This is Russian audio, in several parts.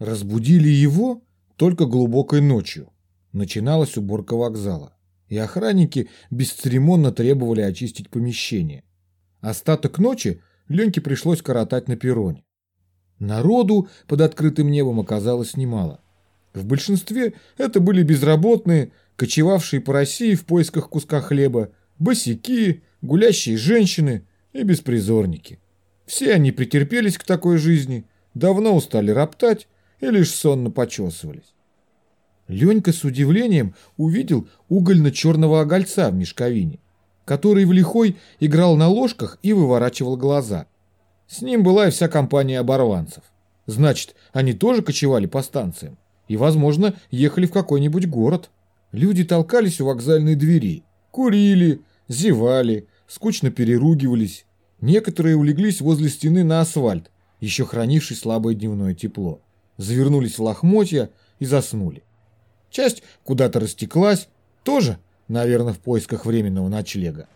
Разбудили его только глубокой ночью. Начиналась уборка вокзала, и охранники бесцеремонно требовали очистить помещение. Остаток ночи Леньке пришлось коротать на перроне. Народу под открытым небом оказалось немало. В большинстве это были безработные, кочевавшие по России в поисках куска хлеба, босяки, гулящие женщины и беспризорники. Все они претерпелись к такой жизни, давно устали роптать и лишь сонно почесывались. Ленька с удивлением увидел угольно-черного огольца в мешковине, который в лихой играл на ложках и выворачивал глаза. С ним была и вся компания оборванцев. Значит, они тоже кочевали по станциям и, возможно, ехали в какой-нибудь город. Люди толкались у вокзальной двери, курили, зевали, скучно переругивались. Некоторые улеглись возле стены на асфальт, еще хранивший слабое дневное тепло. Завернулись в лохмотья и заснули. Часть куда-то растеклась, тоже, наверное, в поисках временного ночлега.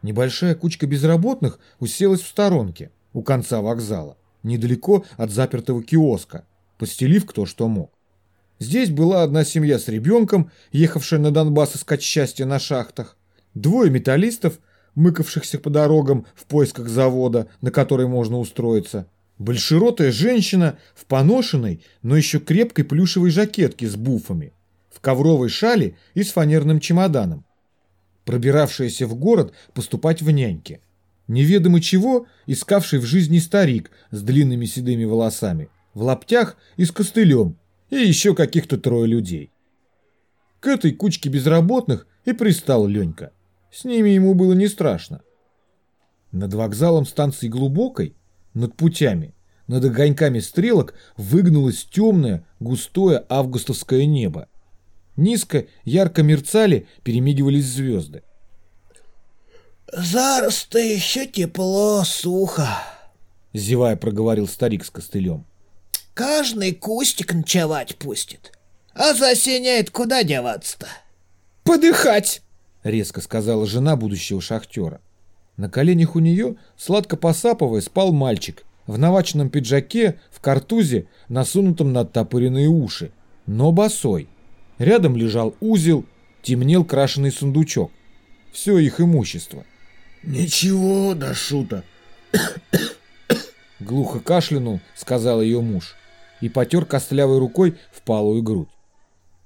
Небольшая кучка безработных уселась в сторонке, у конца вокзала, недалеко от запертого киоска, постелив кто что мог. Здесь была одна семья с ребенком, ехавшая на Донбасс искать счастье на шахтах, двое металлистов, мыкавшихся по дорогам в поисках завода, на который можно устроиться, большеротая женщина в поношенной, но еще крепкой плюшевой жакетке с буфами, в ковровой шале и с фанерным чемоданом, пробиравшаяся в город поступать в няньки. Неведомо чего искавший в жизни старик с длинными седыми волосами, в лаптях и с костылем, и еще каких-то трое людей. К этой кучке безработных и пристал Ленька. С ними ему было не страшно. Над вокзалом станции Глубокой, над путями, над огоньками стрелок выгнулось темное, густое августовское небо. Низко, ярко мерцали, перемигивались звезды. «Зараз-то еще тепло, сухо», — зевая проговорил старик с костылем. Каждый кустик ночевать пустит. А засеняет куда деваться-то? Подыхать! Резко сказала жена будущего шахтера. На коленях у нее, сладко посапывая, спал мальчик в наваченном пиджаке, в картузе, насунутом на оттопыренные уши, но босой. Рядом лежал узел, темнел крашеный сундучок. Все их имущество. «Ничего, да шута!» Глухо кашлянул, сказал ее муж и потер костлявой рукой впалую грудь.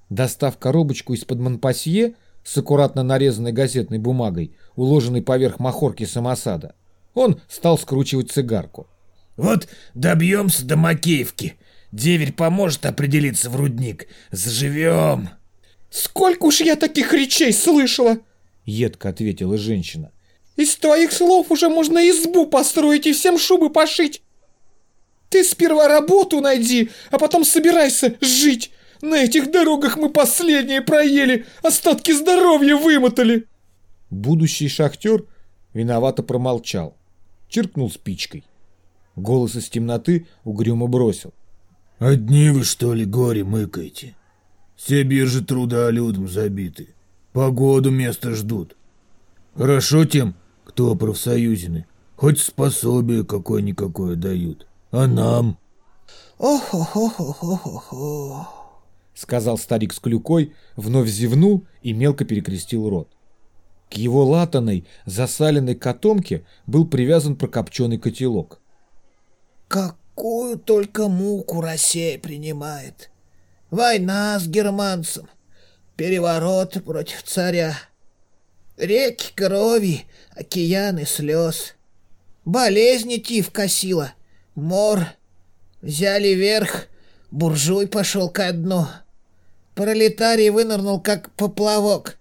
Достав коробочку из-под Монпасье с аккуратно нарезанной газетной бумагой, уложенной поверх махорки самосада, он стал скручивать цигарку. «Вот добьемся до Макеевки. Деверь поможет определиться в рудник. Заживем!» «Сколько уж я таких речей слышала!» — едко ответила женщина. «Из твоих слов уже можно избу построить и всем шубы пошить. Ты сперва работу найди, а потом собирайся жить. На этих дорогах мы последние проели, остатки здоровья вымотали. Будущий шахтер виновато промолчал, чиркнул спичкой. Голос из темноты угрюмо бросил. «Одни вы, что ли, горе мыкаете? Все биржи труда людям забиты. Погоду место ждут. Хорошо тем, кто профсоюзены, хоть способие какое-никакое дают. А нам? Ох-ох-ох-ох-ох-ох, сказал старик с клюкой, вновь зевнул и мелко перекрестил рот. К его латаной, засаленной котомке был привязан прокопченный котелок. Какую только муку Россия принимает. Война с германцем, переворот против царя, реки крови, океаны слез, болезни тиф косила, Мор. Взяли верх, буржуй пошел ко дну. Пролетарий вынырнул, как поплавок.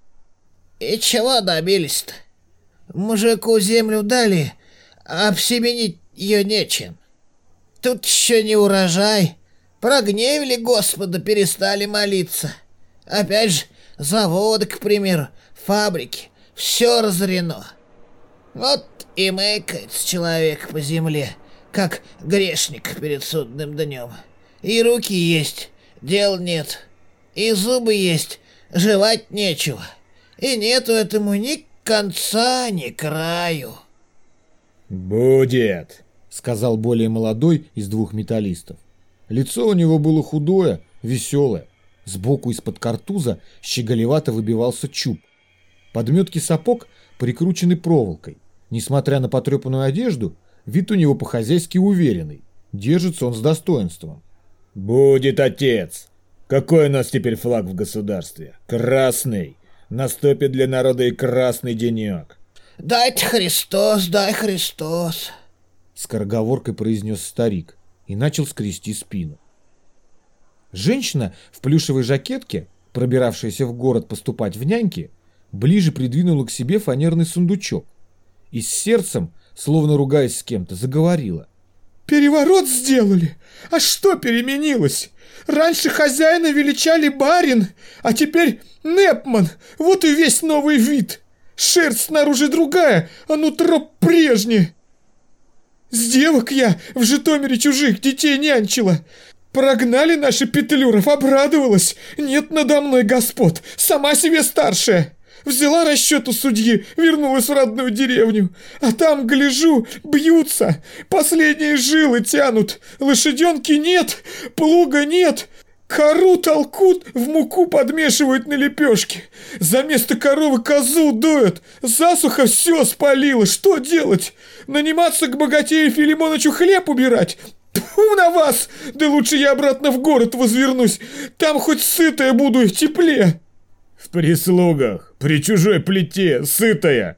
И чего добились-то? Мужику землю дали, а обсеменить ее нечем. Тут еще не урожай. Прогневили Господа, перестали молиться. Опять же, заводы, к примеру, фабрики. Все разорено. Вот и мыкается человек по земле — как грешник перед судным днем. И руки есть, дел нет. И зубы есть, жевать нечего. И нету этому ни конца, ни краю. «Будет», — сказал более молодой из двух металлистов. Лицо у него было худое, веселое. Сбоку из-под картуза щеголевато выбивался чуб. Подметки сапог прикручены проволокой. Несмотря на потрепанную одежду, вид у него по-хозяйски уверенный. Держится он с достоинством. «Будет отец! Какой у нас теперь флаг в государстве? Красный! Наступит для народа и красный денек!» «Дай-то Христос, дай Христос!» Скороговоркой произнес старик и начал скрести спину. Женщина в плюшевой жакетке, пробиравшаяся в город поступать в няньки, ближе придвинула к себе фанерный сундучок и с сердцем, словно ругаясь с кем-то, заговорила. «Переворот сделали? А что переменилось? Раньше хозяина величали барин, а теперь Непман. Вот и весь новый вид. Шерсть снаружи другая, а нутро прежнее. С девок я в Житомире чужих детей нянчила. Прогнали наши петлюров, обрадовалась. Нет надо мной господ, сама себе старшая. Взяла расчет у судьи, вернулась в родную деревню. А там, гляжу, бьются. Последние жилы тянут. Лошаденки нет, плуга нет. Кору толкут, в муку подмешивают на лепешки. За место коровы козу дуют. Засуха все спалило. Что делать? Наниматься к богатею Филимонычу хлеб убирать? Тьфу на вас! Да лучше я обратно в город возвернусь. Там хоть сытая буду и. «В прислугах, при чужой плите, сытая!»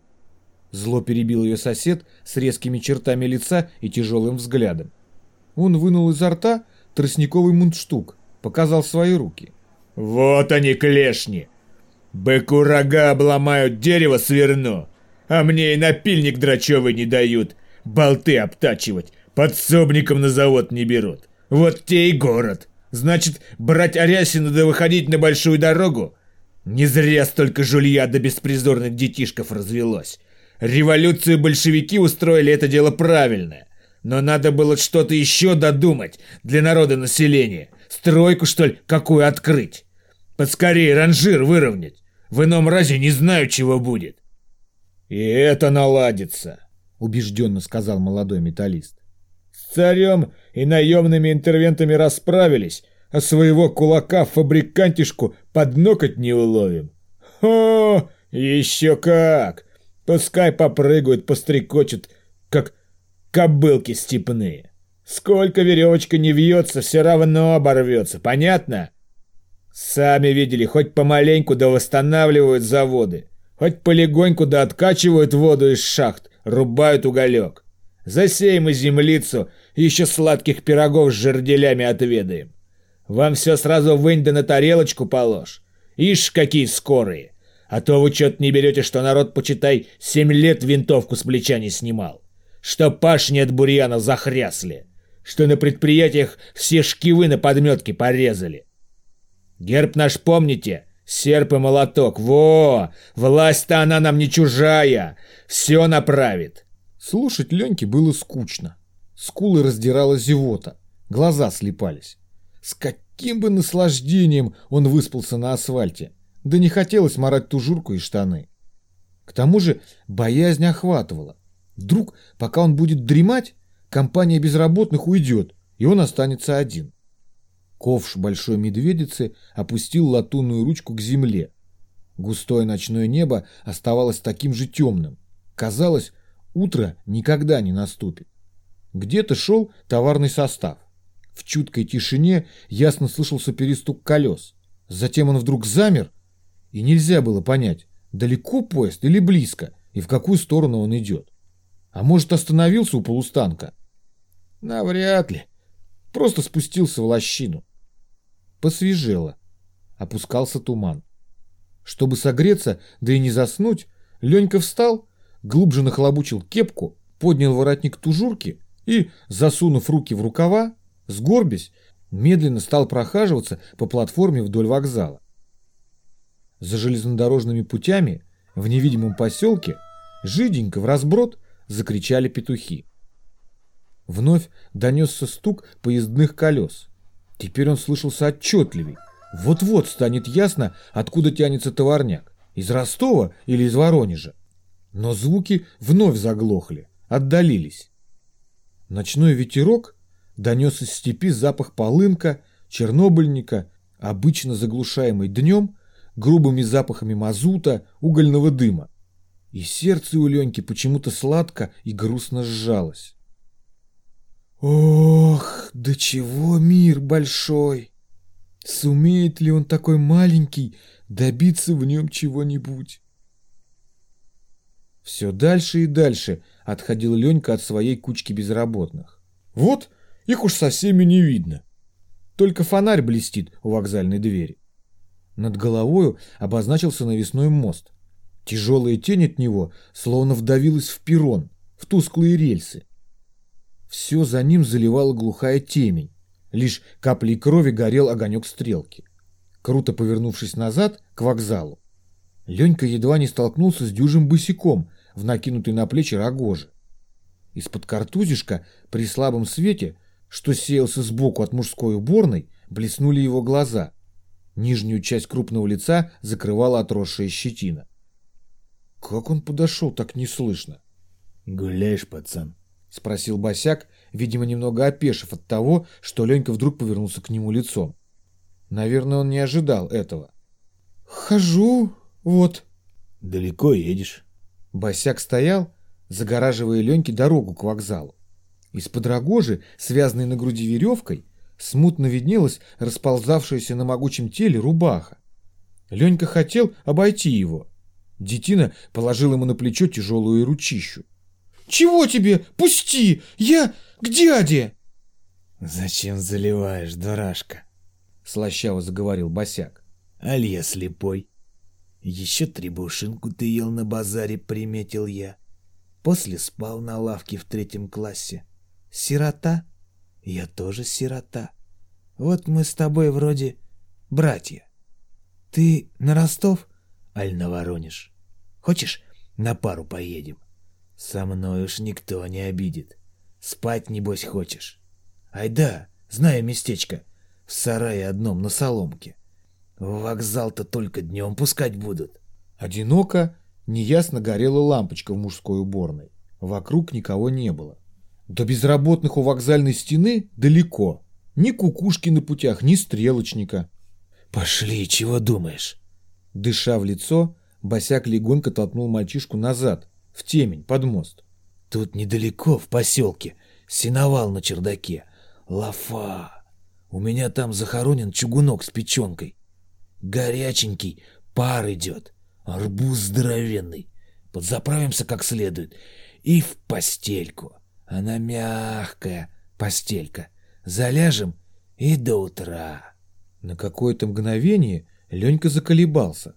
Зло перебил ее сосед с резкими чертами лица и тяжелым взглядом. Он вынул изо рта тростниковый мундштук, показал свои руки. «Вот они, клешни! Быку рога обломают, дерево сверну, а мне и напильник драчевый не дают, болты обтачивать, подсобником на завод не берут. Вот те и город. Значит, брать Арясину да выходить на большую дорогу? Не зря столько жулья до да беспризорных детишков развелось. Революцию большевики устроили это дело правильное. Но надо было что-то еще додумать для народа населения. Стройку, что ли, какую открыть? Подскорее ранжир выровнять. В ином разе не знаю, чего будет. И это наладится, убежденно сказал молодой металлист. С царем и наемными интервентами расправились, а своего кулака-фабрикантишку под ноготь не уловим. О, еще как! Пускай попрыгают, пострекочут, как кобылки степные. Сколько веревочка не вьется, все равно оборвется, понятно? Сами видели, хоть помаленьку да восстанавливают заводы, хоть полегоньку да откачивают воду из шахт, рубают уголек. Засеем мы землицу, еще сладких пирогов с жерделями отведаем. Вам все сразу вынь да на тарелочку положь. Ишь, какие скорые. А то вы что-то не берете, что народ, почитай, семь лет винтовку с плеча не снимал. Что пашни от бурьяна захрясли. Что на предприятиях все шкивы на подметке порезали. Герб наш помните? Серп и молоток. Во! Власть-то она нам не чужая. Все направит. Слушать Леньке было скучно. Скулы раздирала зевота. Глаза слепались. С каким бы наслаждением он выспался на асфальте. Да не хотелось морать тужурку и штаны. К тому же боязнь охватывала. Вдруг, пока он будет дремать, компания безработных уйдет, и он останется один. Ковш большой медведицы опустил латунную ручку к земле. Густое ночное небо оставалось таким же темным. Казалось, утро никогда не наступит. Где-то шел товарный состав. В чуткой тишине ясно слышался перестук колес. Затем он вдруг замер, и нельзя было понять, далеко поезд или близко, и в какую сторону он идет. А может, остановился у полустанка? Навряд ли. Просто спустился в лощину. Посвежело. Опускался туман. Чтобы согреться, да и не заснуть, Ленька встал, глубже нахлобучил кепку, поднял воротник тужурки и, засунув руки в рукава, Сгорбясь, медленно стал прохаживаться по платформе вдоль вокзала. За железнодорожными путями в невидимом поселке жиденько в разброд закричали петухи. Вновь донесся стук поездных колес. Теперь он слышался отчетливей. Вот-вот станет ясно, откуда тянется товарняк. Из Ростова или из Воронежа. Но звуки вновь заглохли, отдалились. Ночной ветерок Донес из степи запах полынка, чернобыльника, обычно заглушаемый днем, грубыми запахами мазута, угольного дыма. И сердце у Леньки почему-то сладко и грустно сжалось. Ох, до чего мир большой! Сумеет ли он такой маленький добиться в нем чего-нибудь? Все дальше и дальше отходил Ленька от своей кучки безработных. Вот их уж совсем и не видно. Только фонарь блестит у вокзальной двери. Над головою обозначился навесной мост. Тяжелая тень от него словно вдавилась в перрон, в тусклые рельсы. Все за ним заливала глухая темень. Лишь каплей крови горел огонек стрелки. Круто повернувшись назад, к вокзалу, Ленька едва не столкнулся с дюжим босиком в накинутой на плечи рогоже. Из-под картузишка при слабом свете, что сеялся сбоку от мужской уборной, блеснули его глаза. Нижнюю часть крупного лица закрывала отросшая щетина. Как он подошел так неслышно? «Гуляешь, пацан?» — спросил Босяк, видимо, немного опешив от того, что Ленька вдруг повернулся к нему лицом. Наверное, он не ожидал этого. «Хожу, вот». «Далеко едешь?» Босяк стоял, загораживая Леньке дорогу к вокзалу. Из-под рогожи, связанной на груди веревкой, смутно виднелась расползавшаяся на могучем теле рубаха. Ленька хотел обойти его. Детина положил ему на плечо тяжелую ручищу. Чего тебе? Пусти! Я к дяде!» «Зачем заливаешь, дурашка?» — слащаво заговорил босяк. «Аль слепой. Еще требушинку ты ел на базаре, приметил я. После спал на лавке в третьем классе. Сирота? Я тоже сирота. Вот мы с тобой вроде братья. Ты на Ростов, аль на Воронеж? Хочешь, на пару поедем? Со мной уж никто не обидит. Спать, небось, хочешь? Ай да, знаю местечко. В сарае одном на соломке. В вокзал-то только днем пускать будут. Одиноко, неясно горела лампочка в мужской уборной. Вокруг никого не было. До безработных у вокзальной стены далеко. Ни кукушки на путях, ни стрелочника. «Пошли, чего думаешь?» Дыша в лицо, Босяк легонько толкнул мальчишку назад, в темень, под мост. Тут недалеко, в поселке, сеновал на чердаке. Лафа. У меня там захоронен чугунок с печенкой. Горяченький, пар идет. Арбуз здоровенный. Подзаправимся как следует. И в постельку. Она мягкая, постелька. Заляжем и до утра. На какое-то мгновение Ленька заколебался.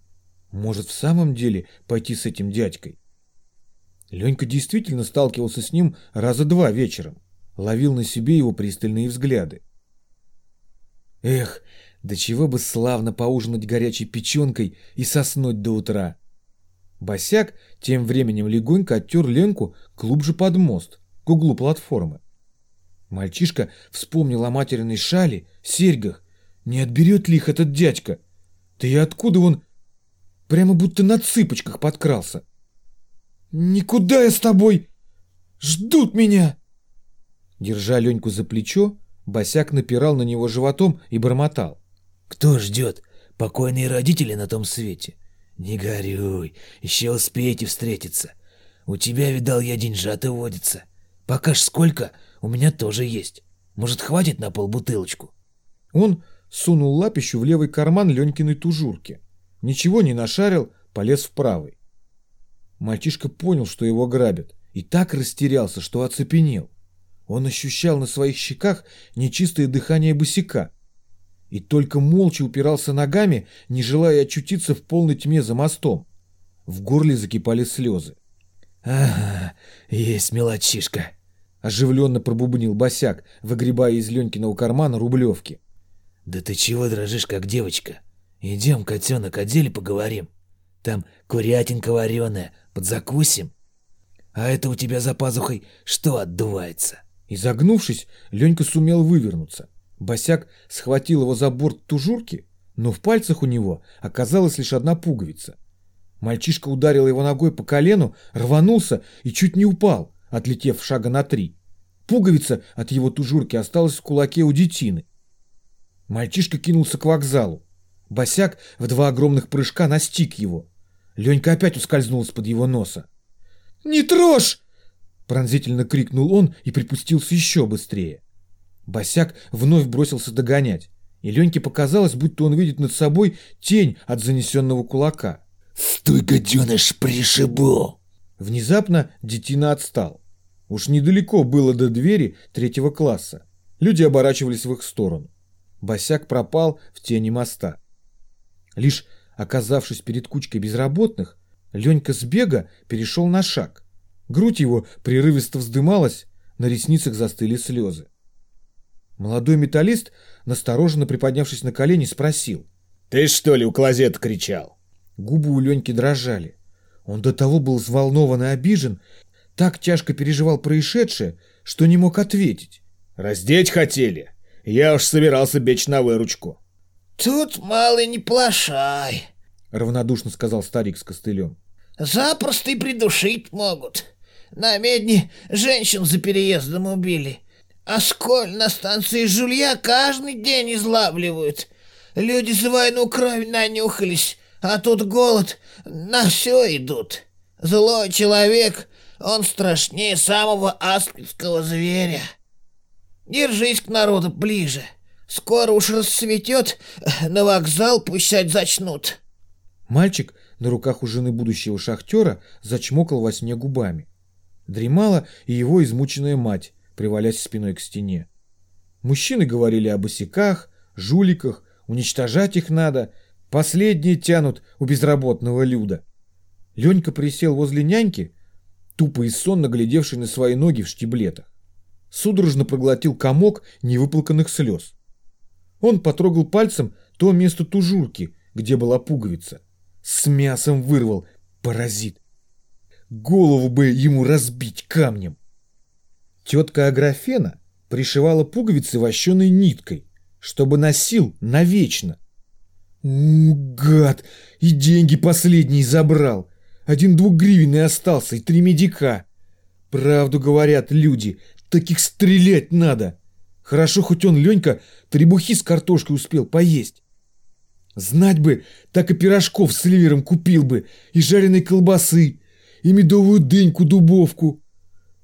Может, в самом деле пойти с этим дядькой? Ленька действительно сталкивался с ним раза два вечером, ловил на себе его пристальные взгляды. Эх, да чего бы славно поужинать горячей печенкой и соснуть до утра. Босяк тем временем легонько оттер Ленку глубже под мост, углу платформы. Мальчишка вспомнил о материной шале, серьгах. Не отберет ли их этот дядька? Да и откуда он прямо будто на цыпочках подкрался? «Никуда я с тобой! Ждут меня!» Держа Леньку за плечо, Босяк напирал на него животом и бормотал. «Кто ждет? Покойные родители на том свете? Не горюй, еще успеете встретиться. У тебя, видал, я деньжата водится. Пока ж сколько, у меня тоже есть. Может, хватит на полбутылочку?» Он сунул лапищу в левый карман Ленькиной тужурки. Ничего не нашарил, полез в правый. Мальчишка понял, что его грабят, и так растерялся, что оцепенел. Он ощущал на своих щеках нечистое дыхание босика и только молча упирался ногами, не желая очутиться в полной тьме за мостом. В горле закипали слезы. «Ага, есть мелочишка», — оживленно пробубнил босяк, выгребая из Ленькиного кармана рублевки. «Да ты чего дрожишь, как девочка? Идем, котенок, о деле поговорим. Там курятинка вареная, Подзакусим? А это у тебя за пазухой что отдувается?» Изогнувшись, Ленька сумел вывернуться. Босяк схватил его за борт тужурки, но в пальцах у него оказалась лишь одна пуговица. Мальчишка ударил его ногой по колену, рванулся и чуть не упал, отлетев шага на три. Пуговица от его тужурки осталась в кулаке у детины. Мальчишка кинулся к вокзалу. Босяк в два огромных прыжка настиг его. Ленька опять ускользнул из-под его носа. «Не трожь!» Пронзительно крикнул он и припустился еще быстрее. Босяк вновь бросился догонять, и Леньке показалось, будто он видит над собой тень от занесенного кулака. «Стой, гаденыш, пришибу!» Внезапно детина отстал. Уж недалеко было до двери третьего класса. Люди оборачивались в их сторону. Босяк пропал в тени моста. Лишь оказавшись перед кучкой безработных, Ленька с бега перешел на шаг. Грудь его прерывисто вздымалась, на ресницах застыли слезы. Молодой металлист, настороженно приподнявшись на колени, спросил. «Ты что ли у клозета кричал?» Губы у Леньки дрожали. Он до того был взволнован и обижен, так тяжко переживал происшедшее, что не мог ответить. «Раздеть хотели? Я уж собирался бечь на выручку». Тут, малый, не плашай. Равнодушно сказал старик с костылем. Запросто и придушить могут. На медне женщин за переездом убили. А сколь на станции жулья каждый день излавливают. Люди за войну кровь нанюхались, а тут голод, на все идут. Злой человек, он страшнее самого аспидского зверя. Держись к народу ближе. Скоро уж расцветет, на вокзал пущать зачнут. Мальчик на руках у жены будущего шахтера зачмокал во сне губами. Дремала и его измученная мать, привалясь спиной к стене. Мужчины говорили о босиках, жуликах, уничтожать их надо, последние тянут у безработного люда. Ленька присел возле няньки, тупо и сонно глядевший на свои ноги в штиблетах. Судорожно проглотил комок невыплаканных слез. Он потрогал пальцем то место тужурки, где была пуговица. С мясом вырвал, паразит. Голову бы ему разбить камнем. Тетка Аграфена пришивала пуговицы вощеной ниткой, чтобы носил навечно. У, гад, и деньги последние забрал. Один двухгривенный остался и три медика. Правду говорят люди, таких стрелять надо. Хорошо, хоть он, Ленька, требухи с картошкой успел поесть. Знать бы, так и пирожков с ливером купил бы, и жареной колбасы, и медовую дыньку-дубовку.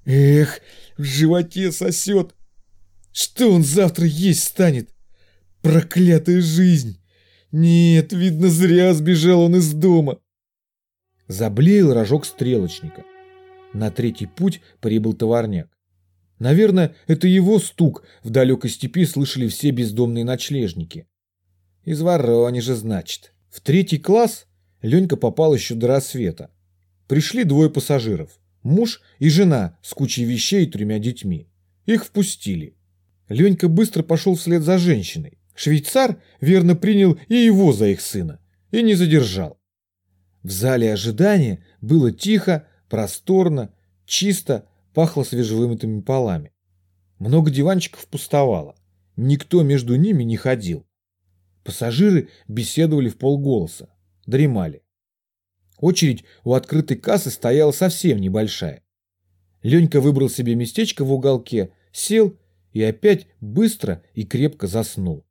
Эх, в животе сосет. Что он завтра есть станет? Проклятая жизнь! Нет, видно, зря сбежал он из дома. Заблеял рожок стрелочника. На третий путь прибыл товарняк. Наверное, это его стук в далекой степи слышали все бездомные ночлежники. Из Воронежа, значит. В третий класс Ленька попал еще до рассвета. Пришли двое пассажиров. Муж и жена с кучей вещей и тремя детьми. Их впустили. Ленька быстро пошел вслед за женщиной. Швейцар верно принял и его за их сына. И не задержал. В зале ожидания было тихо, просторно, чисто, пахло свежевымытыми полами. Много диванчиков пустовало. Никто между ними не ходил. Пассажиры беседовали в полголоса, дремали. Очередь у открытой кассы стояла совсем небольшая. Ленька выбрал себе местечко в уголке, сел и опять быстро и крепко заснул.